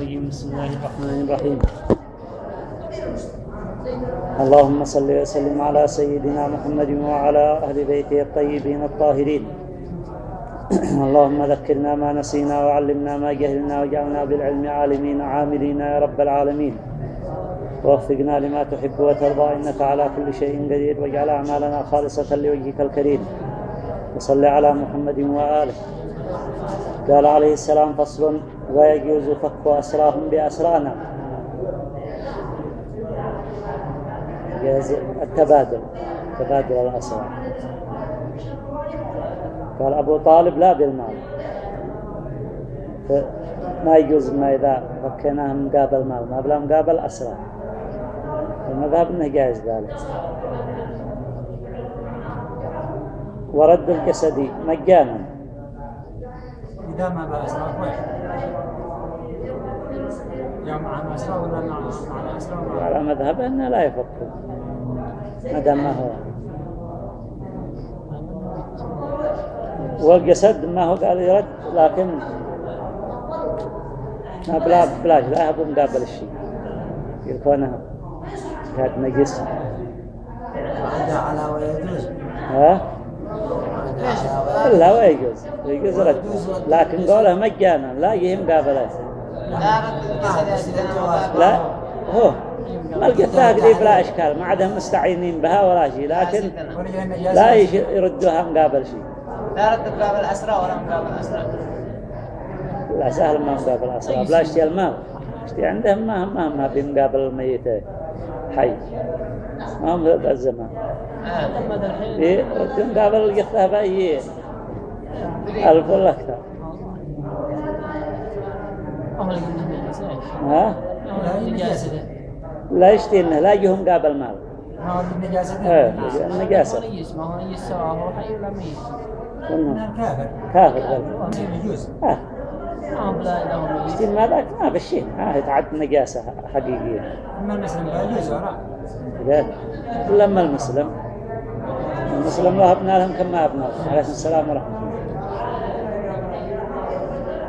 الرجيم. بسم الله الرحمن الرحيم. اللهم صل وسلم على سيدنا محمد وعلى أهل بيته الطيبين الطاهرين. اللهم ذكرنا ما نسينا وعلمنا ما جهلنا وجعلنا بالعلم عالمين عاملين يا رب العالمين. ووفقنا لما تحب وترضى إنك على كل شيء قدير. واجعل أعمالنا خالصة لوجهك الكريم. وصل على محمد وآله. قال عليه السلام فصل ويجوز فك أسراهم بأسرانا. التبادل. تبادل الأسرى قال أبو طالب لا بالمال. ما يجوز ما إذا فكناهم مقابل مال. ما بلا مقابل أسرى المذهب أنه جائز ذلك. ورد الجسد مجانا. إذا ما بأسرى واحد. يا مع الأسرى ولا مع الأسرى ولا على مذهب أنه لا يفك ما دام ما هو. والجسد ما هو قال يرد لكن ما بلا بلاش لا يهب مقابل الشيء. يكونه هذا نجس. عندها على ويجوز. ها؟ لا ويجوز يجوز رد لكن قوله مجانا لا يهم مقابله لا هو ما القفاه قريب بلا إشكال ما عدهم مستعينين بها ولا شيء لكن لا يردوها مقابل شيء. لا رد مقابل أسرى ولا مقابل أسرى لا سهل ما مقابل أسرى بلا اشتي المال اشتي عندهم ما هم ما هم ما في مقابل الميت حي. ما هم ذا الزمان إيه مقابل القفاه بأي ألف ولا أكثر ها؟ لا يشتي إنه لا يجيهم مقابل مال. ما هو النجاسة إيه النجاسة ما هو نجس سواء هو حي ولا ميت كافر. كافر يجوز آه. ما ميت اشتي ما ذاك ما بالشيء ما هي تعد نجاسة حقيقية. أما المسلم لا يجوز وراء. ذلك لما المسلم. المسلم له ابناء لهم كما ابناء عليه السلام ورحمة الله.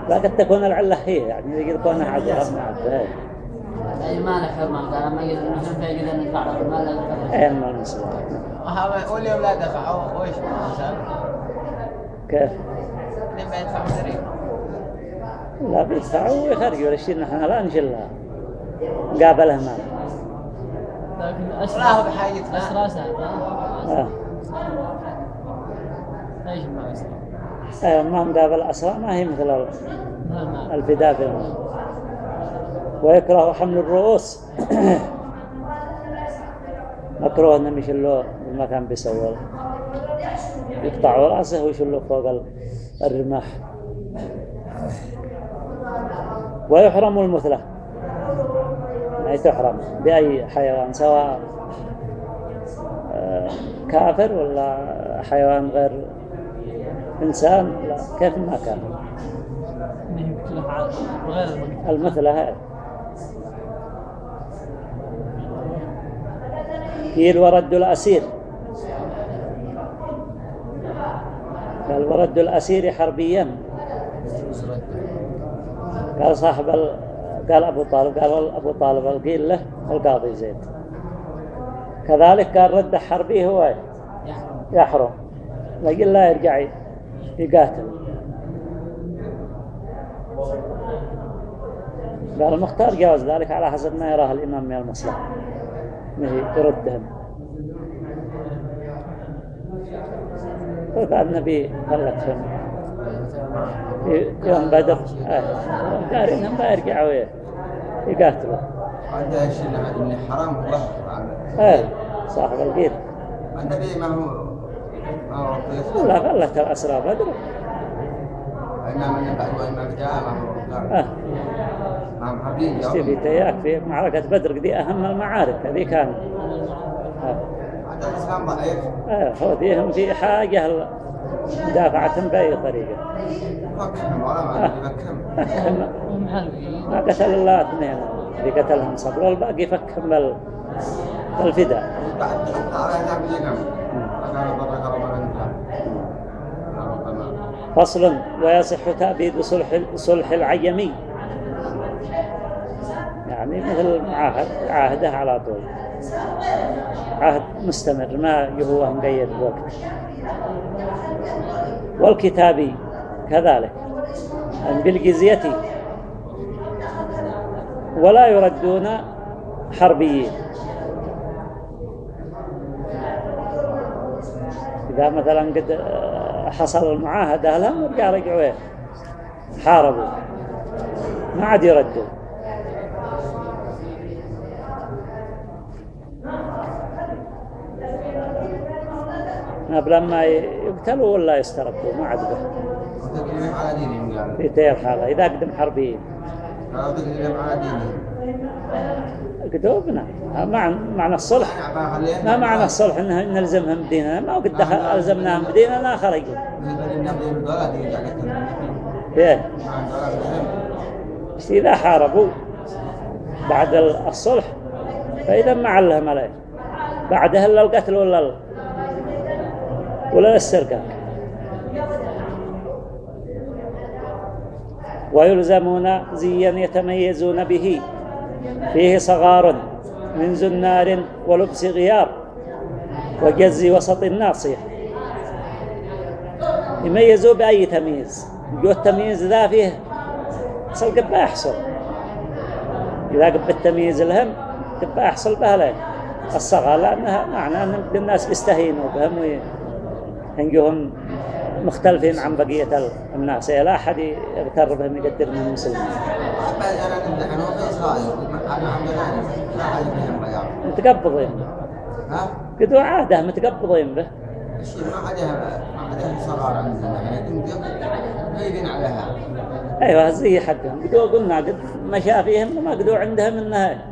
لا قد تكون العلة هي يعني يقول كونها عدوى ما عدوى أي ما له حرمة قال ما يقدر مثلا فيقدر ندفع له ما له حرمة. أين ما المسلم وهذا واليوم لا دفعوا مثلا كيف؟ لما يدفع مدري لا بيدفعوا ويخرجوا الشيء نحن لا نشلها قابلها مال لكن أسرى بحاجتنا أسرى سهل آه. إيش ما أسرى آه. ما مقابل أسرى ما هي مثل الفداء في ويكره حمل الرؤوس. مكروه إنهم يشلوه المكان بيسووا. يقطعوا رأسه ويشلوه فوق ال- الرماح. ويحرم المثلة. يعني تحرم؟ بأي حيوان؟ سواء آه، كافر ولا حيوان غير إنسان؟ لا كيف ما كان؟ المثلة هاي. قيل ورد الأسير. قال ورد الأسير حربيا. قال صاحب. قال أبو طالب قال أبو طالب القيل له القاضي زيد. كذلك قال رد حربي هو. يحرم. لكن لا يرجع يقاتل. قال المختار جاوز ذلك على حسب ما يراه الإمام من المصلحة. يردهم. وقال النبي قال فهم يوم بدر. آه. قال إنهم ما يرجعوا يه- يقاتلوا. عندها شيء اللي حرام الله آه. صاحب القيل النبي ما هو ما هو رفيق لا غلت الأسرى بدر. إنما من بعد وإما بدأ ما هو آه. ما هم حربين اشتي تياك في معركة بدر دي أهم المعارك هذه كانت. آه. عند الإسلام ضعيف. آه. هو ديهم في حاجة مدافعة بأي طريقة ما قتل الله اثنين. اللي قتلهم صبر والباقي فكهم بال... بالفداء. فصل ويصح تأبيد صلح, صلح العيمي. يعني مثل معاهد عاهده على طول. عهد مستمر ما هو مقيد بوقت. والكتابي كذلك. بالجزية ولا يردون حربيين. إذا مثلا قد حصل المعاهدة لهم رجعوا حاربوا. ما عاد يردوا لما يقتلوا ولا يسترقوا ما عاد به على حالة إذا قدم حربيين. قدوبنا. معنى معنى الصلح. ما معنى الصلح انه نلزمهم بديننا ما قد دخل ألزمناهم بديننا خرجوا إيه. بس إذا حاربوا بعد الصلح فإذا ما علهم عليه. بعدها إلا القتل ولا. ولا السرقه ويلزمون زيا يتميزون به. فيه صغار من زنار ولبس غيار وجز وسط الناصية. يميزوا بأي تمييز؟ جو التمييز ذا فيه أصل قبا يحصل. إذا قب التمييز لهم قبا يحصل بها لهم الصغار لأنها معنى أن الناس بيستهينوا بهم وينجوهم مختلفين عن بقية الناس. لا أحد يغتر بهم يقدر من المسلمين متقبضين ها؟ قدوا عادة متقبضين به. ما ما أيوه زي حقهم. قدوا قلنا قد مشى فيهم ما قدوا عندهم إنها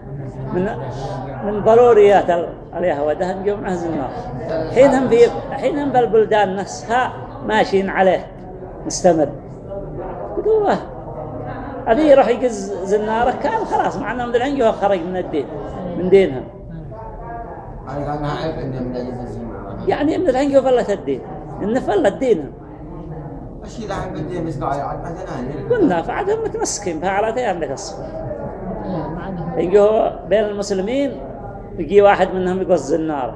من من ضروريات ال- اليهوى ده نجوا معه زنار حينهم في حينهم بالبلدان نفسها ماشيين عليه مستمر. قدوا أبي يروح يقز زنارة؟ كان خلاص من الحين جوا خرج من الدين من دينهم. يعني من الحين جوا فلت الدين. إن فلت دينهم ذا عم بدي مسقى يعد مثلا. قلنا فعدهم متمسكين فعلاتي عندك الصفر يجوا بين المسلمين يجي واحد منهم يقص النار.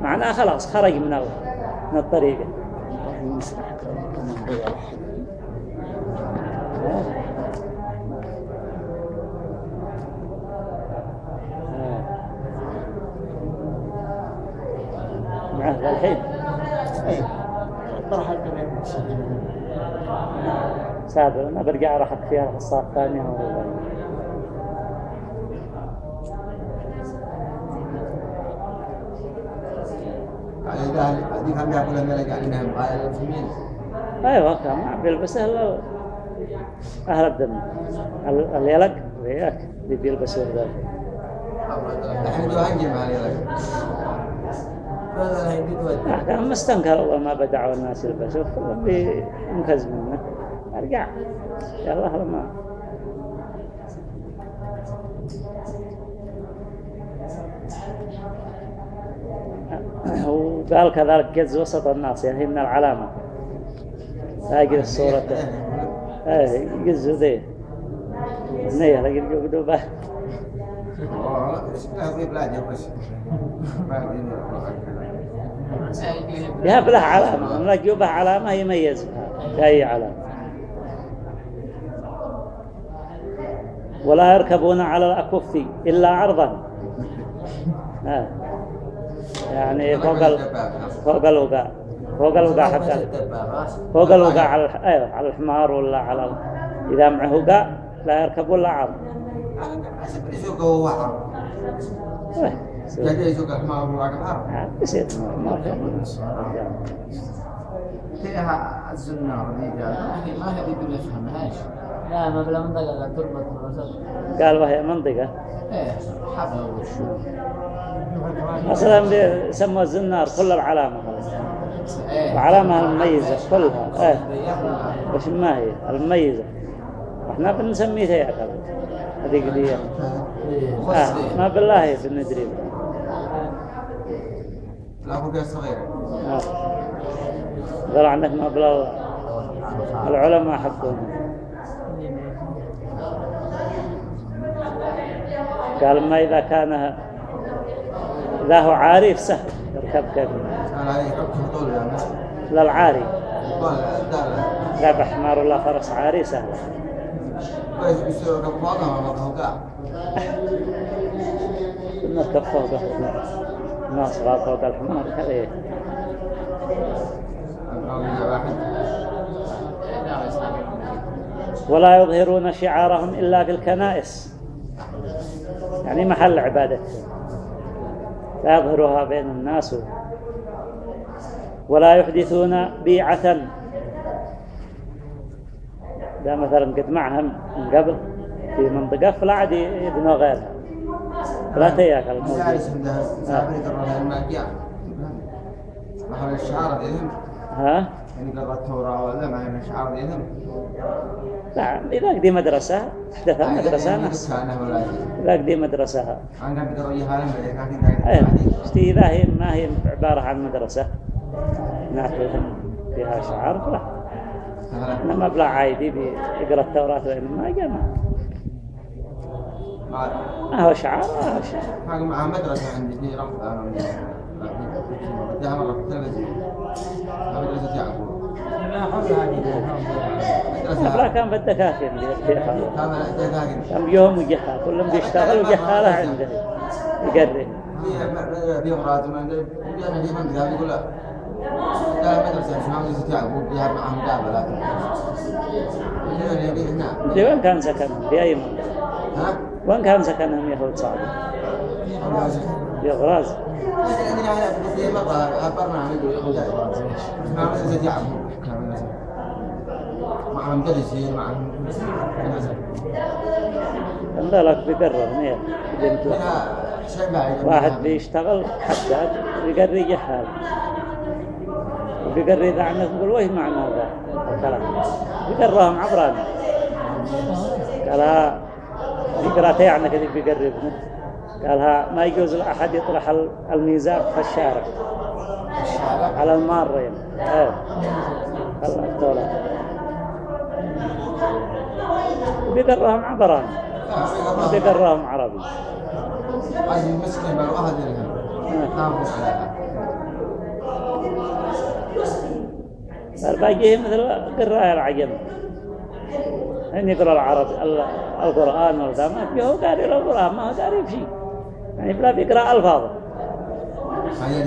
معناه خلاص خرج من ال- من الطريقة معه الحين. سابر أنا برجع راح فيها القصة الثانية ذا هذيك هم يقول لنا لك يعني إنهم قال المسلمين أيوه كان ما بيلبسه الا أهل الدم. ال- اليلق وياك اللي بيلبسوا ذا الحين جو هنجم عليه لك هذا الحين قد كان مستنكر الله ما بدعوا الناس يلبسوا. كلهم بينكز منه أرجع. يا الله لما وقال كذلك جز وسط الناس يعني هي من العلامة. هاجي الصورة إيه يجزوا ذي. نيه لقد يبس يا بله علامة. نلقوا به علامة يميز بها بأي علامة. ولا يركبون على الأكف إلا عرضا. آه. يعني فوق ال... فوق الوقاع. فوق الوقاع حتى. فوق الوقاع على. أيوة على الحمار ولا على ال... إذا معه وقاع لا يركب ولا عرض يسوق هو يصير- جاي يسوق الحمار وراك حرب آه، يصير ما فيها الزنار ذي قال ما هي بدون يفهمهاش لا ما بلا منطقة قاعد تربط قال وهي منطقة. إيه حبل وشو أصلا بيسموا الزنار كل العلامة. العلامة المميزة كلها. إيه. وش ما هي؟ المميزة. إحنا بنسميه هيئة هذيك دي آه ما بالله بندري لا قال صغير. آه. قال عندك ما بلا العلماء حقهم. قال اما إذا كان هو عاري سهل. يركب كيف؟ يعني. للعاري طول دار لا بحمار ولا فرس عاري سهل. نركب فوقه الناس غار فوق الحمار. كذا إيه. ولا يظهرون شعارهم إلا في الكنائس. يعني محل عبادتهم. لا يظهرها بين الناس. ولا يحدثون بيعة. ده مثلا قد معهم من قبل في منطقة فلا عاد يبنوا غيرها. لا تياك جالس الموجود ها؟ يعني التوراة ولا ما ديهم لا إذا قدي مدرسة أحدثها مدرسة ولا إذا قدي مدرسة. أنا بدي إذا هي ما هي عبارة عن مدرسة. ناتهم فيها شعار فلا. إنما بلا عايدي بيقرأ التوراة وإنما جمع ما هو شعار ما هو شعار. مع مدرسة عندي رفض أنا من بدها مرة في التلفزيون مدرسة يعقوب لا كان بالدكاكين كان يوم وجهة كلهم بيشتغل وجهالة عنده يعني يعني يبي هنا دي وين كان سكنهم في منطقة ها وين كان سكنهم غراز اسمها مدرسة يعقوب معهم مدرسين معهم عند لك بيقرر نير بنت له. هنا شيء بعيد. واحد بيشتغل حداد بيقري جهال بيقري إذا عنك يقول وش معنى هذا الكلام؟ بيقراهم عبراني قال ها بيقراتي عنك اللي بيقري ابنه قال ها ما يجوز لأحد يطرح ال- الميزان في الشارع. على المارين. إيه. التولى بيقراهم عبراني ما بيقراهم عربي هذه المسكين ناموا عليها الباقي مثل قراءة العجم. أن يقرأ العرب ال- القرآن ولا ما فيه هو قاري القرآن ما هو قاري بشيء يعني بلا بيقرأ ألفاظ. هذه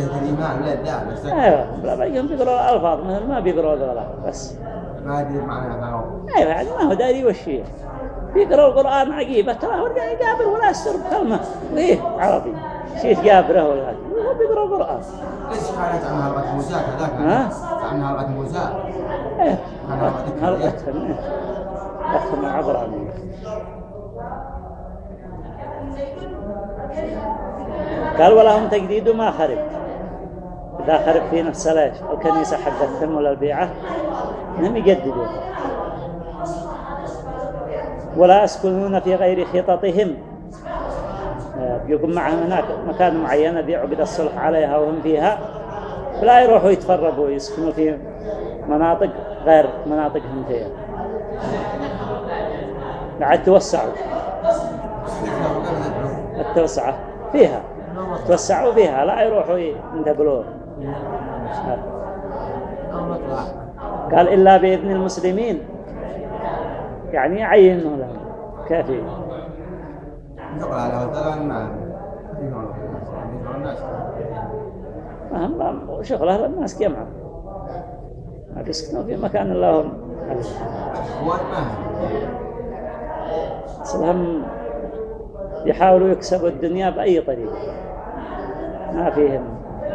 لا بس أيوة بلا بيقرأ مثل ما بيقرأ ذولا بس. ما أدري معناها ما هو أيوة يعني ما هو داري وش هي بيقرأ القرآن عجيبة ترى هو رجع يقابل ولا يستر بكلمة. إيه عربي. شيء جابره ولا هو بيقرأ القرآن. ليش قالت عنها هربت موسى كذاك ها؟ عنها هربت موسى إيه. أذكر هلقتهم إيه. أختم العبرانية قال ولهم تجديد ما خرب إذا خرب في نفس ليش الكنيسة حقتهم ولا البيعة انهم يجددوا ولا يسكنون في غير خططهم. آه، يكون معهم هناك مكان معين ذي عقد الصلح عليها وهم فيها. فلا يروحوا يتفرقوا يسكنوا في مناطق غير مناطقهم فيها. بعد توسعوا. التوسعة فيها. توسعوا فيها لا يروحوا ينتقلون. قال إلا بإذن المسلمين. يعني يعينوا لهم كافي. على هذا ما الناس أهم جمعة ما بيسكنوا في مكان لهم اخوان ما هم يحاولوا يكسبوا الدنيا بأي طريقة ما فيهم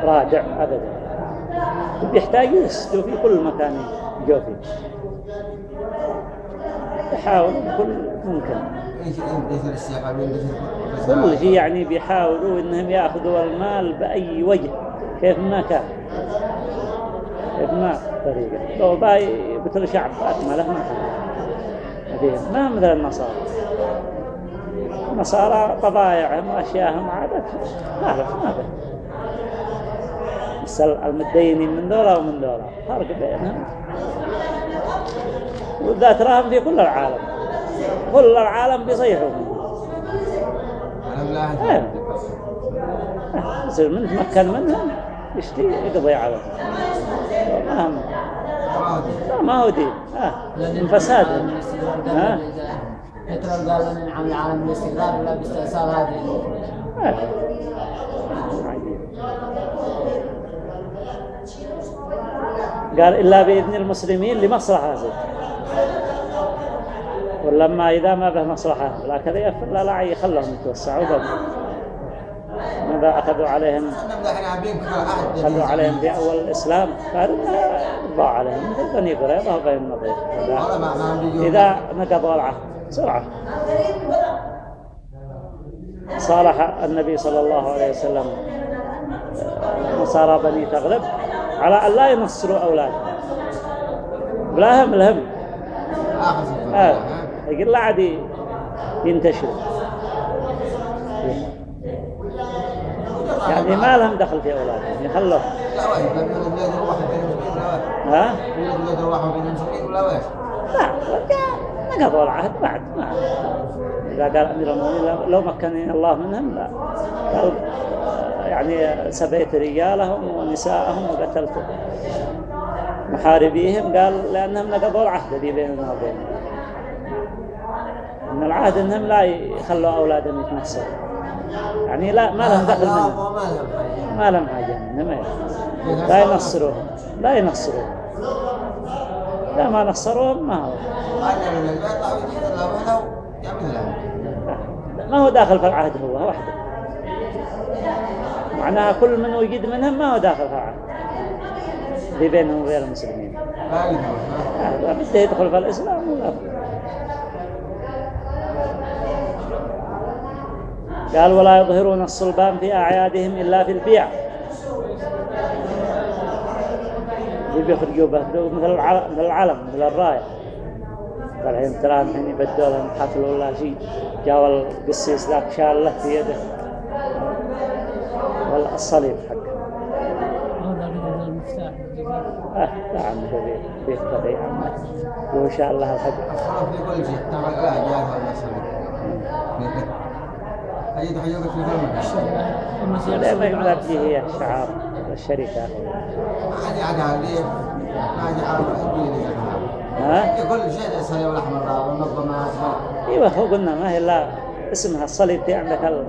راجع أبدا. بيحتاجوا يسدوا في كل مكان يجوا فيه. يحاولوا بكل ممكن. كل شيء يعني بيحاولوا إنهم يأخذوا المال بأي وجه كيف ما كان. كيف ما طريقة. لو باي يقتل شعب أكمله ما كان. ما مثل النصارى. النصارى طبايعهم وأشياءهم عادتهم ما ما بس المتدينين من دولة ومن دولة. فرق بينهم. وذا تراهم في كل العالم. كل العالم بيصيحوا إيه. يصير من تمكن منهم يشتي يقضي عليهم ما. لا ما هو دين. آه. من فسادهم ها؟ بترول قال من عمل العالم بالاستقرار ولا باستئصال هذه آه. عجيب. قال إلا بإذن المسلمين لمصلحة. ولما إذا ما به مصلحة لا كذا لا لا يخلهم يتوسعوا ماذا أخذوا عليهم؟ أخذوا عليهم في أول الإسلام قالوا ضاع عليهم. مثل بني قريظة وبين النظير إذا نقضوا العهد بسرعة. صالح النبي صلى الله عليه وسلم آه، نصارى بني تغلب على أن لا ينصروا أولادهم. بلا هم سفر آه. يقول لا عاد ينتشروا. يعني ما لهم دخل في أولادهم. ولا واحد ها ولا لا نقضوا العهد بعد ما إذا قال أمير المؤمنين لو- مكنني الله منهم لا. يعني سبيت رجالهم ونساءهم وقتلت محاربيهم. قال لأنهم نقضوا العهد الذي بيننا وبينهم. إن العهد إنهم لا يخلوا أولادهم يتنصروا يعني لا ما لهم دخل منهم. ما لهم حاجة. ما لهم حاجة منهم. لا ينصروهم لا ينصروهم لا ما نصروهم ما هو. له ما هو داخل في العهد هو وحده. معناها كل من وجد منهم ما هو داخل في العهد اللي بينهم وبين المسلمين. ما يدخل في الإسلام؟ قال ولا يظهرون الصلبان في أعيادهم إلا في البيع اللي بيخرجوا به مثل العلم مثل العلم مثل الراية. قال الحين ترى الحين يبدوا لهم حفل ولا شيء. جاء القسيس ذاك شال له في يده. والصليب حقه. هذا المفتاح. آه لا عم كبير بيت بدي عم لو شاء الله الحق. في كل شيء ترى لا جاهز ولا صلي أجد حجوك في فمك لا ما هي شعار الشركة عادي عادي عادي. ما أجي لي ها؟ كل شيء الصليب الأحمر والمنظمات إيوه هو قلنا ما هي إلا اسمها الصليب دي عندك ال-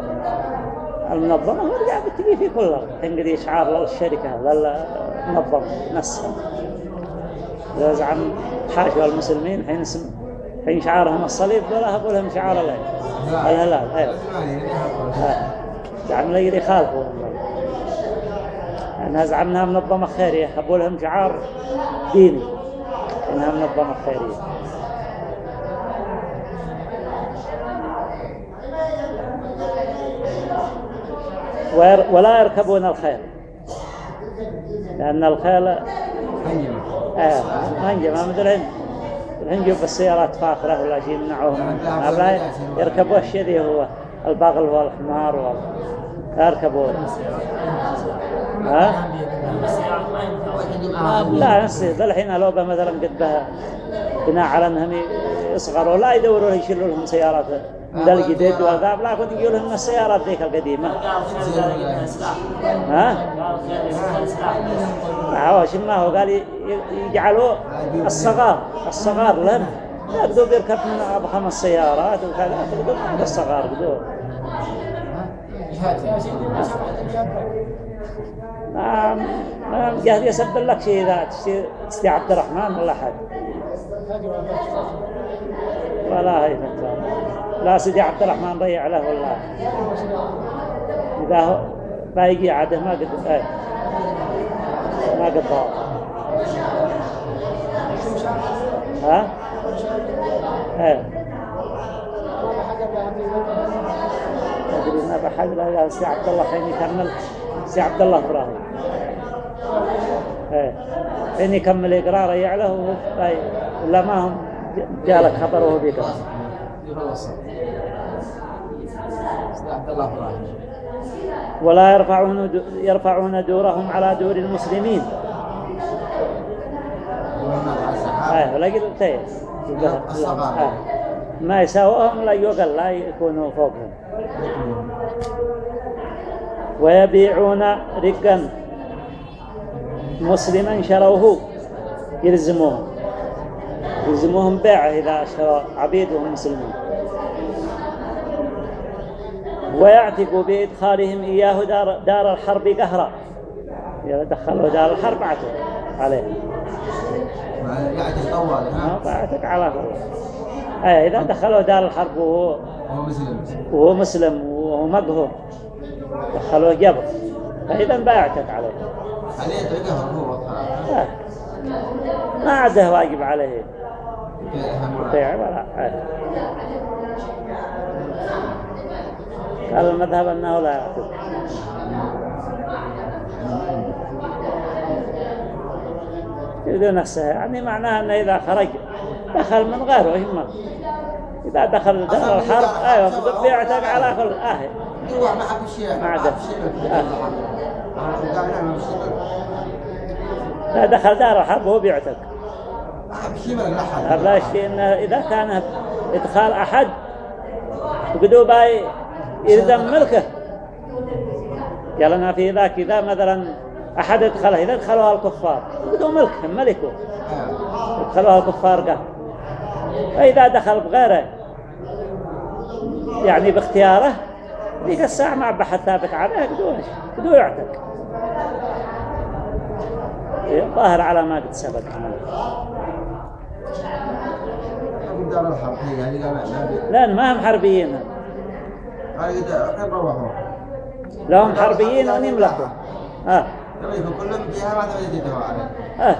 المنظمة ورجع بتجي في كلها تنقضي شعار للشركة للمنظمة نفسها إذا زعم حاشوا المسلمين حين اسم حين شعارهم الصليب ولا هبوا لهم شعار العين الهلال آه. زعم لا يخالفوا أنها زعمناها منظمة خيرية. هبوا لهم شعار ديني. إنها منظمة خيرية. ولا يركبون الخيل. لأن الخيل آه هنجة ما مثل الهند الهند يجيب السيارات فاخرة ولا شيء يمنعوهم يركبوا الشيء ذي هو البغل والحمار وال... لا يركبون. ها؟ لا نصير الحين لو مثلا قد به بناء على أنهم يصغروا لا يدوروا يشيلوا لهم سيارات الجديد والذاب لا كنت يجوا لهم السيارات ذيك القديمة. ها؟ لا هو ما هو قال يجعلوا الصغار الصغار لهم يقدروا بيركب من أبو خمس سيارات وكذا يقدروا عند الصغار يقدروا ما ما جاهز يسبب لك شيء إذا تشتي عبد الرحمن ولا حد ولا هي فتوى لا سيدي عبد الرحمن ضيع له والله. إذا هو بايقي عاده ما قد إيه. ما قد ضاع ها؟ إيه. أدري ما بحد له سي عبد الله حين يكمل. سي عبد الله إبراهيم. إيه. حين يكمل إقراره يعله ولا ما هم جالك خبر وهو بيقرأ. ولا يرفعون يرفعون دورهم على دور المسلمين آه ولا. آه. ما يساووهم لا يقل لا يكونوا فوقهم ويبيعون رقا مسلما شروه يلزموهم يلزموهم بيعه إذا شروا عبيد وهم مسلمين ويعتق بإدخالهم إياه دار, دار الحرب قهرا. إذا دخلوا دار الحرب عتق عليه. يعتق ها؟ بعتق على أي إذا دخلوا دار الحرب وهو, هو مسلم. وهو مسلم وهو مقهور. دخلوه جبر فإذا باعتق عليه. عليه يتركه هو آه. ما عده واجب عليه. بيع ولا قال المذهب أنه لا يعتق يريد نفسه يعني معناه أنه إذا خرج دخل من غيره يهمه إذا دخل دار الحرب أيوة بيعتق على كل آه هو ما حب الشيء ما عدا. إذا دخل دار الحرب هو بيعتق لا شيء إنه إذا كان إدخال أحد وقدوا باي يلزم ملكه. قالنا في ذاك إذا مثلا أحد ادخله إذا ادخلوها الكفار بدوا ملكهم ملكه. ادخلوها الكفار قال. فإذا دخل بغيره يعني باختياره ذيك الساعة ما بحث ثابت عليه بدو إيش؟ بدو يعتق. ظاهر على ما قد سبق. يعني قال لأن ما هم حربيين قال إذا كيف روحوا لهم حربيين وأن يملكوا آه. كلهم جهة ما آه.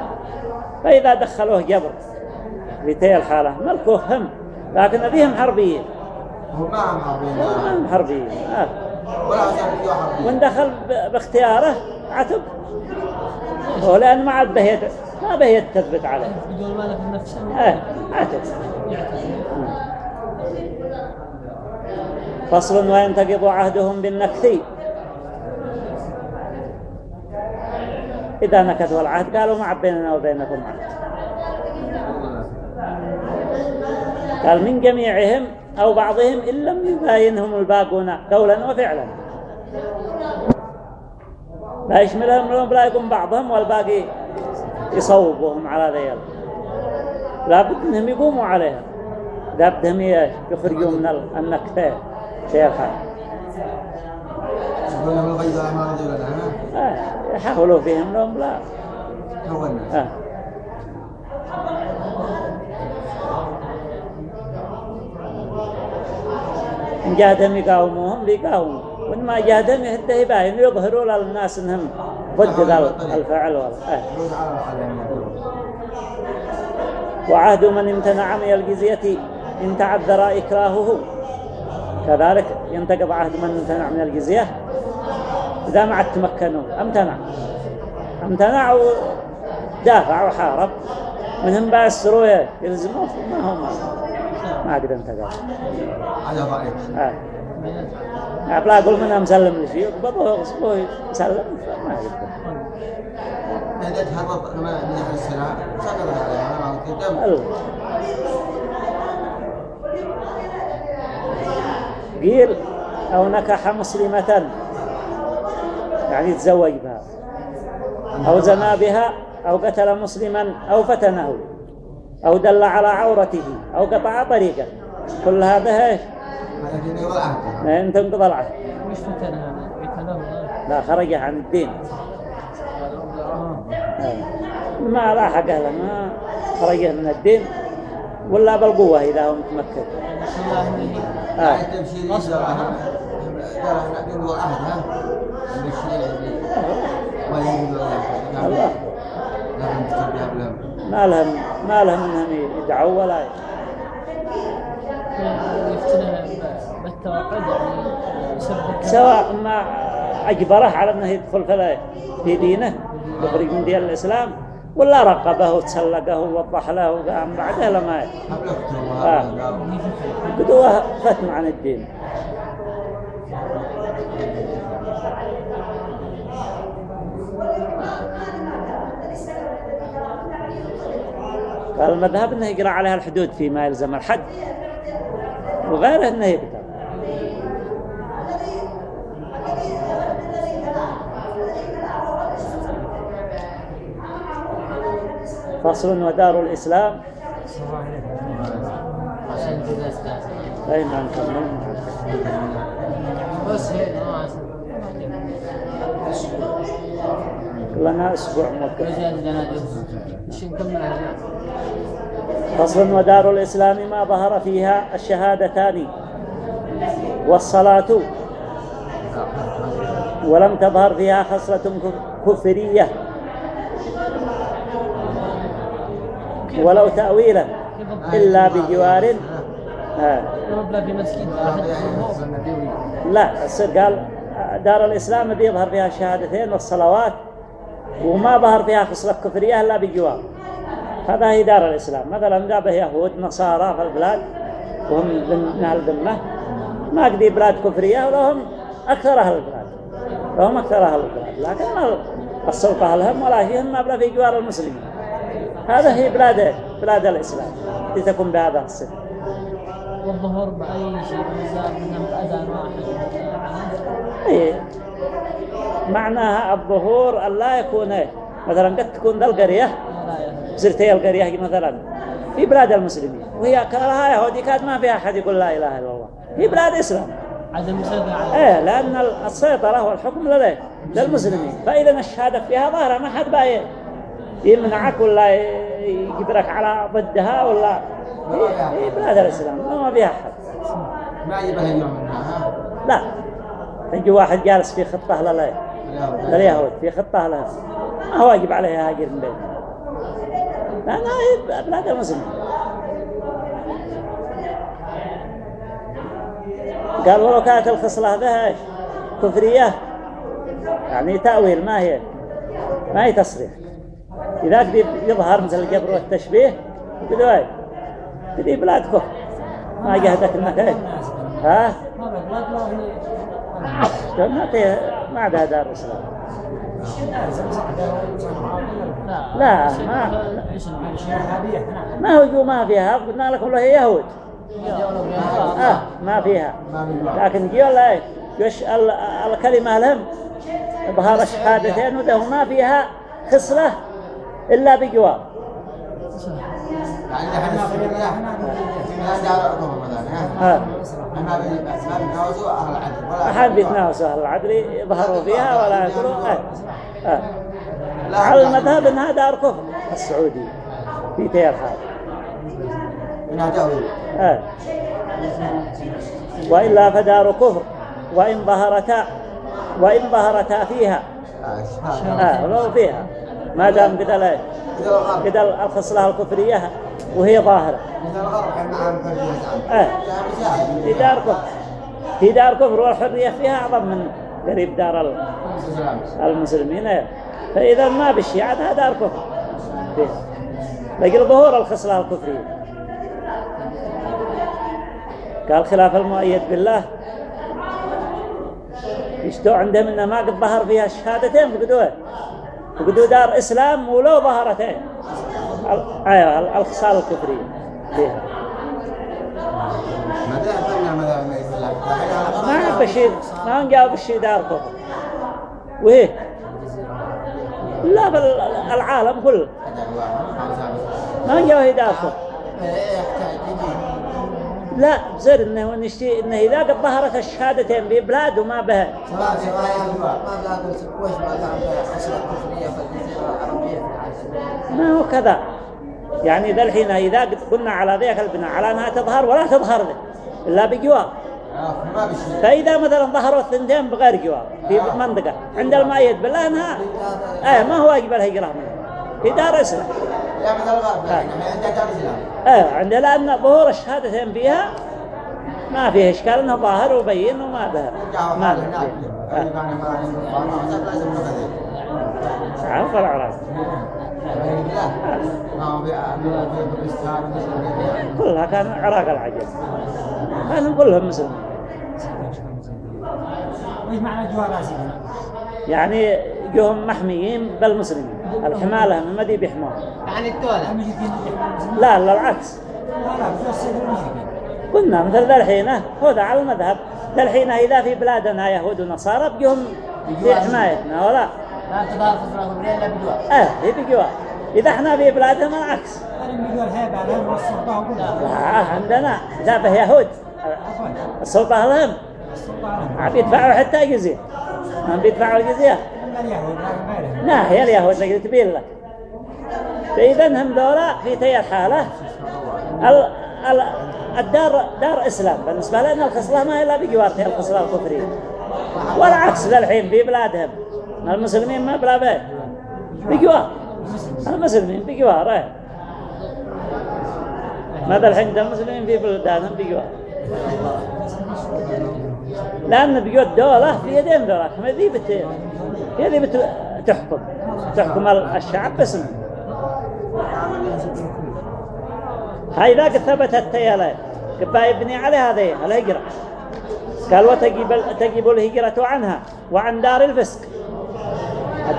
فإذا دخلوه جبر لتي الحالة ملكوه هم لكن أبيهم حربيين. هم حربين ما هم حربيين. آه. وإن دخل باختياره عتب. هو لأن ما عاد بهيت ما بهيت تثبت عليه. بدون مالك نفسه آه. عتب. فصل وينتقض عهدهم بالنكث. إذا نكثوا العهد قالوا ما بيننا وبينكم عهد. قال من جميعهم أو بعضهم إن لم يباينهم الباقون قولا وفعلا. لا يشملهم لهم لا يكون بعضهم والباقي يصوبوهم على ذيل. لا بد أنهم يقوموا عليها. لا بدهم إيش؟ يخرجوا من ال- النكثة زي الحال يقول لهم الغيظ ما رضي لنا ها؟ آه يحاولوا فيهم لهم لا. هو الناس آه. إن جاهدهم يقاوموهم بيقاوموا وإن ما جاهدهم يهده يباين يظهروا للناس إنهم ضد الفعل ولا آه. عليهم وعهد من امتنع من الجزية إن تعذر إكراهه. كذلك ينتقض عهد من امتنع من الجزية إذا ما عاد تمكنوا. امتنع. امتنع ودافع وحارب. منهم بأسروا يلزموا ما هو ما. ما قد أنتقض. هذا ضعيف آه. لا أقول منها مسلم لشيء يقبضوه يغصبوه يسلم ما يقدر إذا تهرب لما نجح السلاح سقط عليه أنا ما قلت دم ال- قيل أو نكح مسلمة. يعني تزوج بها. أو زنا بها أو قتل مسلما أو فتنه. أو دل على عورته أو قطع طريقه. كل هذا إيش؟ هذا في نقض العهد ان تنقض العهد وش فتن هذا؟ قتله لا خرج عن الدين. ما لا حق له ما خرج من الدين. ولا بالقوة إذا هو متمكن آه. الله ما لهم ما لهم إنهم يدعوا ولا بالتوقد يعني سواء ما أجبره على إنه يدخل في في دينه يخرج من دين الإسلام ولا رقبه وتسلقه ووضح له وقام بعده لما آه. بدوه فتن عن الدين. قال المذهب إنه يقرأ عليها الحدود فيما يلزم الحد وغيره إنه يقدر فصل ودار الإسلام. بس هيك ما لنا أسبوع هذا فصل ودار الإسلام ما ظهر فيها الشهادتان. والصلاة ولم تظهر فيها خصلة كف- كفرية. ولو تأويلا إلا بجوار. آه. ربنا في مسجد واحد لا السر قال دار الإسلام بيظهر فيها الشهادتين والصلوات وما ظهر فيها خصلة كفرية إلا بجوار. هذا هي دار الإسلام. مثلا جابه يهود نصارى في البلاد وهم من أهل الذمة ما قدي بلاد كفرية ولهم أكثر أهل البلاد. لهم أكثر أهل البلاد لكن ما السلطة لهم ولا فيهم ما بلا في جوار المسلمين. هذا هي بلاد بلاد الإسلام. لتكون بهذا السن والظهور بأي شيء منهم أذان واحد إيه. معناها الظهور أن لا يكون. مثلا قد تكون ذا القرية زرتي القرية مثلا. في بلاد المسلمين. وهي كلها يهودي كاد ما فيها أحد يقول لا إله إلا الله. هي بلاد إسلام. عدم السيطرة على إيه لأن السيطرة والحكم للمسلمين. فإذا الشهادة فيها ظاهرة ما حد بقى يمنعك ولا يجبرك على ضدها ولا؟ هي, هي بلاد الإسلام ما فيها أحد. ما يبقى اليوم منها ها؟ لا. يجي واحد جالس في خطة لا. لا لليهود في خطة لها ما واجب عليه يهاجر من بيته لأنها هي بلاد المسلمين. قال ولو كانت الخصلة ذا إيش؟ كفرية. يعني تأويل ما هي؟ ما هي تصريح. إذا يظهر مثل الجبر والتشبيه إيه قد بلاد كفر ما جهدك إيه ها؟ ما هي ما عندها دار اسلام لا ما- إيش ما هو ما فيها. قلنا لكم هي يهود. آه ما فيها. لكن ولا إيه يش ال- الكلمة لهم. ظهر الشهادتين وده ما فيها خصلة. إلا يعني السورية ما ما بيتناوزوا أهل العدل يظهروا فيها ولا يقولوا على المذهب إنها دار كفر. السعودي في تير آه. وإلا فدار كفر. وإن ظهرتا وإن ظهرتا فيها. آه ولو فيها. ما دام إذا الغرب قد الخصلة الكفرية وهي ظاهرة. عام في دار كفر في دار كفر والحرية فيها أعظم من قريب دار ال- المسلمين. فإذا ما بالشيعة دار كفر فيها. لقل ظهور الخصلة الكفرية قال خلاف المؤيد بالله يشتوا عندهم انه ما قد ظهر فيها الشهادتين فقدوه فقدوا دار اسلام ولو ظهرتين أيوه ال- الخصال الكفريه فيها ما ماذا ما نجاوب الشيء دار كفر وهي لا بل العالم كله ما نجاوب دار كفر لا بزر إنه نشتي إنه إذا قد ظهرت الشهادتين ببلاد وما بها. ما في في هو كذا. يعني ذا الحين إذا قد قلنا على ذيك البناء على انها تظهر ولا تظهر ذي إلا بجواب بشيء فإذا مثلا ظهروا الثنتين بغير جواب في منطقة عند المؤيد بالله انها إيه ما هو واجب الهجره منها. في دار مثل الغرب يعني عندها إيه لأن ظهور الشهادتين فيها ما فيه إشكال إنه ظاهر وبين وما جاءوا ما مثل كلها كان عراق العجم كانوا كلهم مسلمين وش معنى سيدنا؟ يعني جوهم محميين بالمسلمين الحمالة من مدي بيحموها يعني الدولة لا لا العكس. لا لا قلنا مثل ذا الحين هو ذا على المذهب. ذا الحين إذا في بلادنا يهود ونصارى بجوهم في حمايتنا ولا؟ لا خصلة كفرية إلا بجوار آه هي بجوا إذا إحنا في بلادهم العكس. لا عندنا لا به يهود السلطة لهم. ما بيدفعوا حتى جزية ما بيدفعوا الجزية لا هي اليهود اللي تبين لك فإذا هم ذولا في تي الحالة ال ال الدار دار إسلام. بالنسبة لنا الخصلة ما هي إلا بجوارتها الخصلة الكفرية. والعكس للحين في بلادهم. المسلمين ما بلا بيت بجوار. المسلمين بجوار إيه. ماذا الحين ده المسلمين في بلدانهم بجوار. لأن بيوت دولة في يدين دولة ما ذي بت هي ذي بت تحكم. تحكم الشعب باسمه هاي ذاك ثبتت تيالي كبا يبني على هذه الهجرة قال وتجب تجب الهجرة عنها وعن دار الفسق.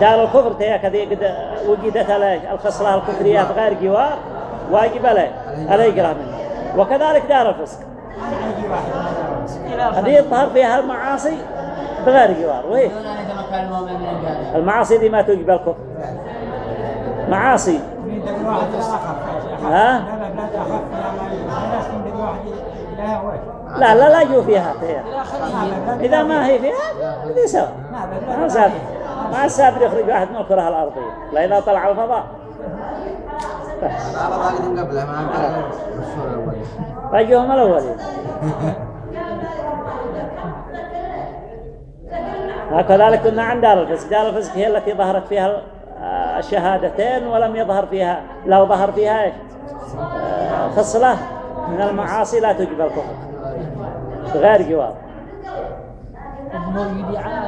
دار الكفر تيا كذي قد وجدت الخصلة الكفرية غير جوار واجب عليه الهجرة منها وكذلك دار الفسق. هذه يظهر فيها المعاصي. بغير جوار الجهاد المعاصي دي ما توجب الكفر معاصي ها؟ لا لا لا يجوا فيها تيا إذا ما هي فيها دي سوا ما سابر ما سابر يخرج واحد من الكرة الأرضية لا إذا طلع الفضاء على ذلك من قبله ما عندنا الشهور الأولية رجوهم الأولين وكذلك كنا عند دار الفسق. دار الفسق هي التي ظهرت فيها آه، الشهادتين ولم يظهر فيها لو ظهر فيها إيش؟ آه، خصلة من المعاصي لا تجب الكفر. بغير جواب.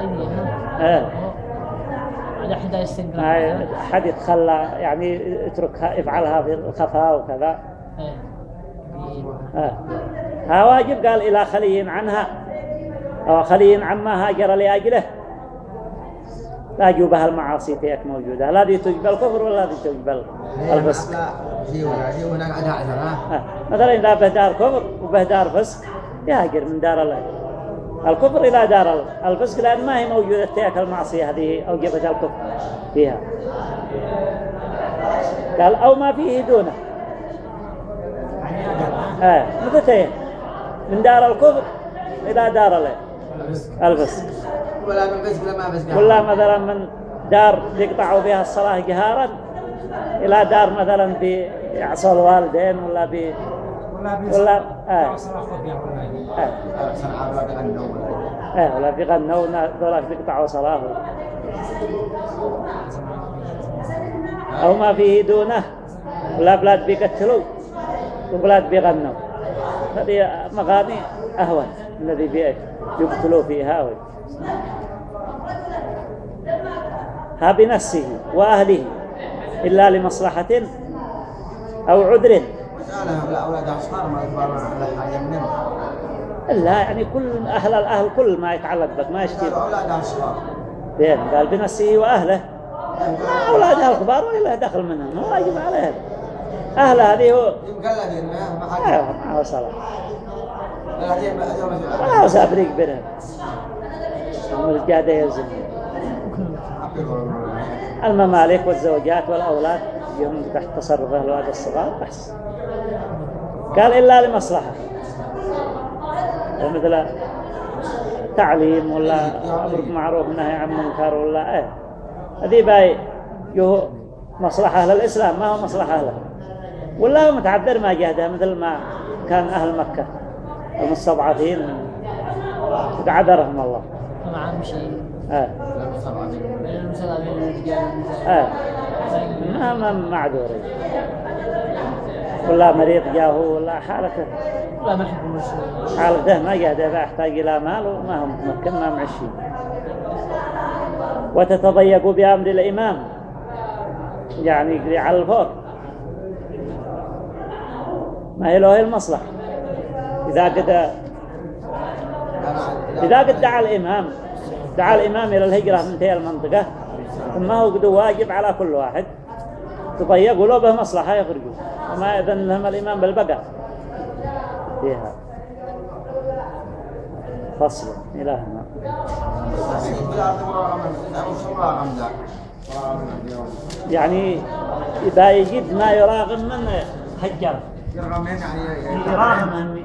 أيديهم آه. أحد يتخلى يعني يتركها يفعلها في الخفاء وكذا. آه. ها واجب قال إلى خلي عنها. أو خلي عما هاجر لأجله. لا جوبها المعاصي تيك موجودة. لا دي تجبل الكفر ولا دي تجبل الفسق. آه. مثلا إذا به دار كفر وبه دار فسق يهاجر من دار ال- الكفر إلى دار ال- الفسق لأن ما هي موجودة تيك المعصية هذه أوجبت الكفر فيها. قال أو ما فيه دونه. آه. مثلتين. من دار الكفر إلى دار ال- الفسق ولا من بس ولا ما بس ولا مثلا من دار يقطعوا فيها الصلاة جهارا إلى دار مثلا بيعصوا الوالدين ولا بي ولا ولا آه. بيصل خفية ولا آه. سنة عبرة عن النوم آه. ولا بيغنوا ذولاك بيقطعوا صلاة أو ما فيه دونه ولا بلاد بيقتلوا وبلاد بيغنوا هذه مغاني أهون الذي يقتلوا فيها وي. ها بنفسه وأهله إلا لمصلحة أو عذر. لا ما يعني كل أهل الأهل كل ما يتعلق بك ما يشتي بين قال بنفسه وأهله. ما أولادها الكبار ولا دخل منهم واجب عليهم. أهل هذه هو مقلدين ما حد أيوة ما هو هذه ما سابريق بينهم. والجادة يزن. الممالك والزوجات والأولاد يهم تحت تصرف الأولاد الصغار بس. قال إلا لمصلحة. مثل تعليم ولا أمر بالمعروف نهي عن منكر ولا إيه. هذه باي يهو مصلحة للإسلام ما هو مصلحة له ولا متعذر ما جهده مثل ما كان أهل مكة. المستضعفين عذرهم الله. شيء آه. بين المستضعفين آه. ما ما معذورين ولا مريض جاهو ولا حالته لا ما يحبون الرسول حالته ما جهده فيحتاج إلى مال وما هم ممكن ما معشين وتتضيق بأمر الإمام. يعني يقضي على الفوق ما هي له المصلحة. إذا قد إذا قد دعا الإمام دعا الإمام إلى الهجرة من تلك المنطقة ثم هو قد واجب على كل واحد. تضيق ولو به مصلحة يخرجوا. وما إذن لهم الإمام بالبقاء. فيها. فصل. إلهنا يعني إذا يجد ما يراغم منه هجره يرغمين يعني يراغم